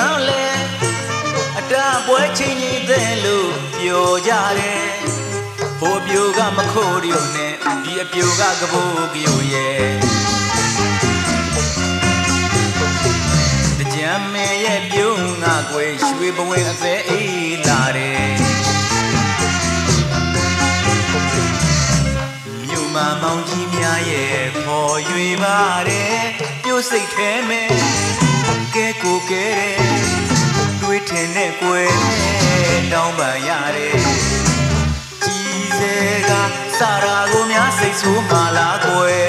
ညာလဲအတားပွဲချင်းကြီးတဲ့လို့ပြောကြတယ်ဟိုပြိုကမခိုးရုံနဲ့ဒီအပြိုကကဘိုးပြိုရဲ့ကြံမဲရဲ့ပြုံးငါကွယ်ရွှေဘဝင်အသေးအေးလာတယ်မြို့မှာမောင်ကြီးများရဲ့ပေါ်ရွေပါတယ်ပြုတ်စိတ်ထဲမဲ့ကဲကိုကဲတဲ့ ထင်တဲ့ကွယ်တောင်းပန်ရတယ်ကြီးစဲကစာရာကိုများစိတ်ဆိုးမှလားကွယ်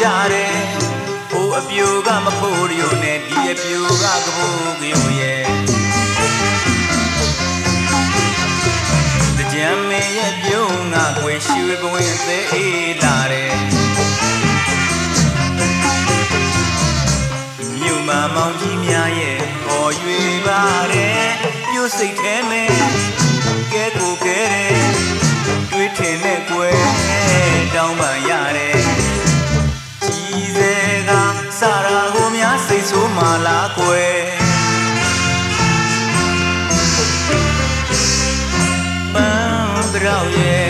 ကြတယ်ဟိုအပြိုကမခိုးရုံနဲ့ဒီအပြိုကကဘိုးကြိုရဲ့တကြံမဲရဲ့ပြုံးငါကွယ်ရွှေဘဝင်အသေးအေးလာတယ်မြို့မှာမောင်ကြီးများရဲ့ပေါ်ရွေပါတယ်မြို့စိတ်ထဲမဲ့ကဲကိုကဲတယ်တွေးထင်တဲ့ကွယ်တောင်းပန်ရတယ်ကြီးစဲက စာရာကိုများစိတ်ဆိုးမှလားကွယ်ပန်းပြောက်ရဲ့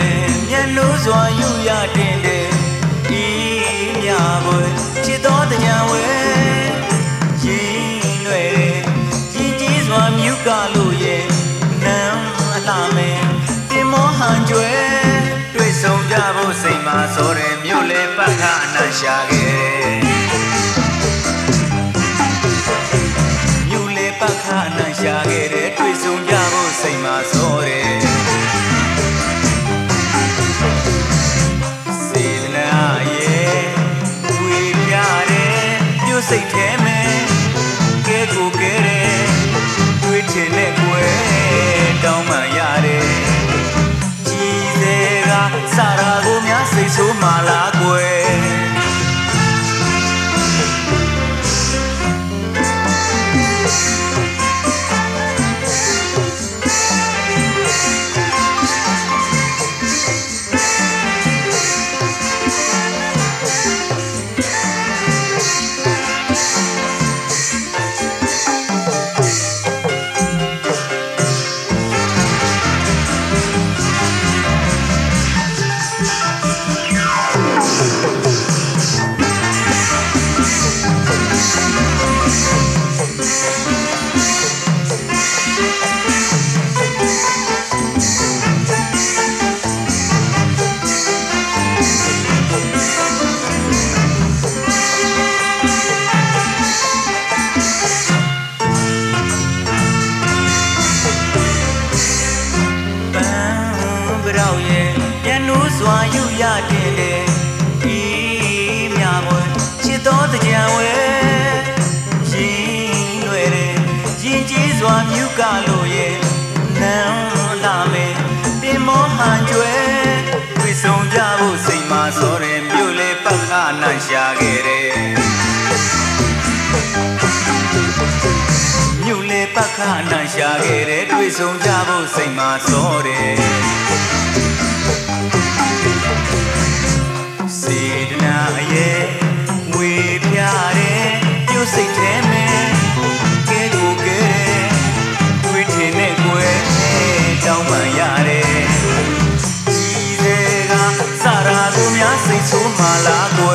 မျက်နှိုးစွာယူရတင်တယ်ဤမြဘွယ်ချစ်တော်တညာဝဲရင်းရွယ်ရင်ကြီးစွာမြူကလို့ရဲ့နမ်းအလှမဲတင်မောဟန်ကျွဲတွေ့ဆုံကြဖို့စိတ်မှာစောတယ်မြို့လေပတ်ခအနရှာခဲ့ ပတ်ခအနရှာခဲ့တဲ့တွေ့ဆုံကြဖို့စိတ်မှာစောတယ်စေတနာရဲ့ဝေပြတယ်ပြုစိတ်ထဲမဲ့ကဲကိုကဲတယ်တွေးချင်တဲ့ကွယ်တောင်းမှရတယ်ကြီးစဲကစာရာကိုများစိတ်ဆိုးမှလား ကွယ်ပန်းပြောက်ရဲ့ပြန်လို့စွာယူရတ ရင်ကြီးစွာမြူကလို့ရဲ့နမ်းလာမယ်တင်မောဟန်ကျွဲတွေ့ဆုံကြဖို့စိတ်မှာစောတယ်မြို့လေပတ်ခနိုင်ရှာခဲ့တယ်မြို့လေပတ်ခနိုင်ရှာခဲ့တယ်တွေ့ဆုံကြဖို့စိတ်မှာစောတယ် ကြီးစဲကစာရာကိုများစိတ်ဆိုးမှလားကွယ်